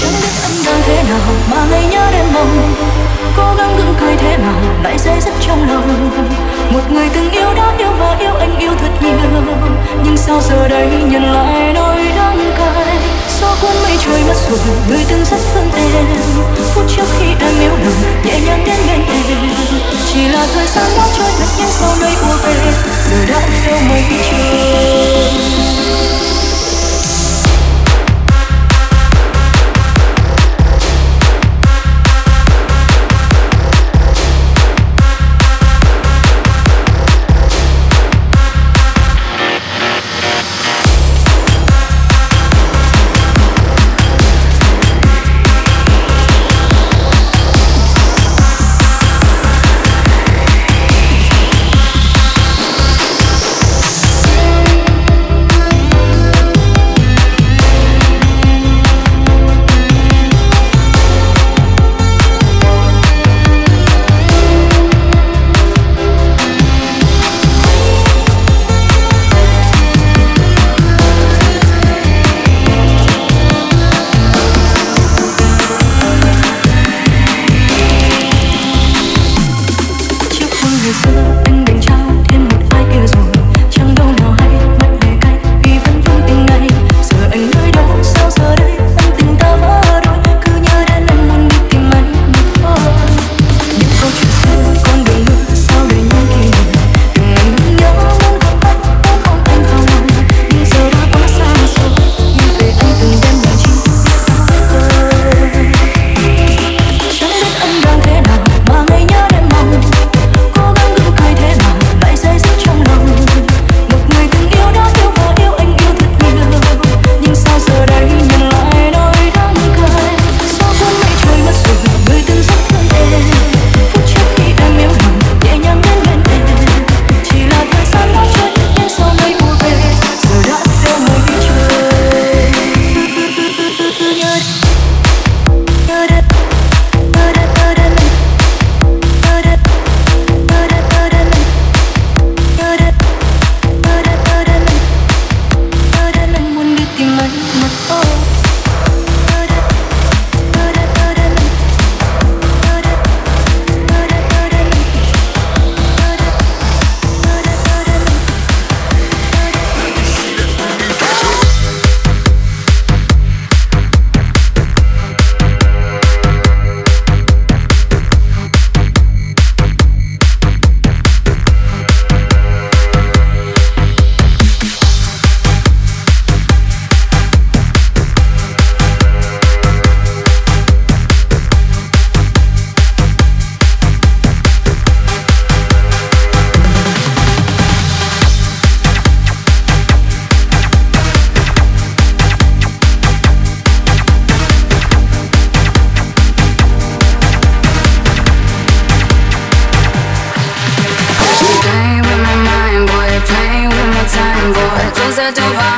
chẳng biết anh đang thế nào mà ngày nhớ đêm mong cố gắng gượng cười thế nào lại dây dứt trong lòng một người từng yêu đã yêu và yêu anh yêu thật nhiều nhưng sao giờ đây nhận lại nỗi đắng cay gió cuốn mây trôi mất rồi người từng rất thương em phút trước khi em yêu đừng nhẹ nhàng đến bên em chỉ là thời gian đã trôi thật nhanh sau nơi ùa về giờ đã yêu mấy chưa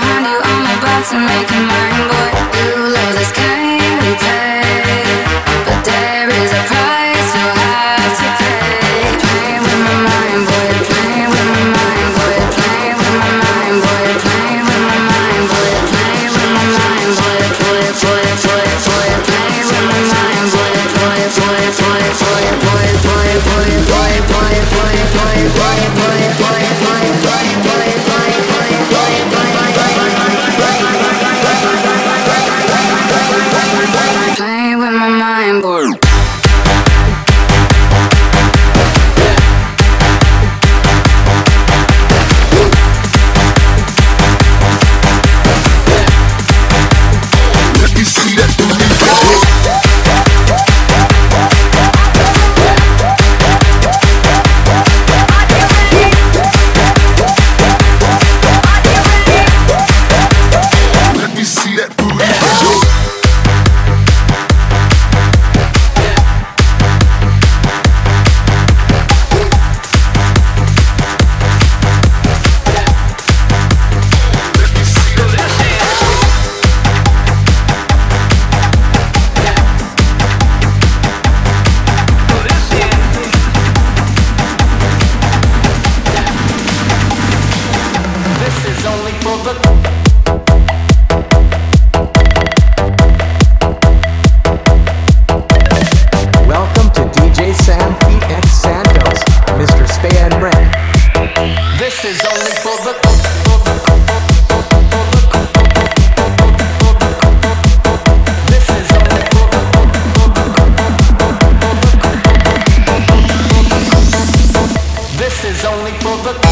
behind you about to make a mine, boy. You love this game we play. only for the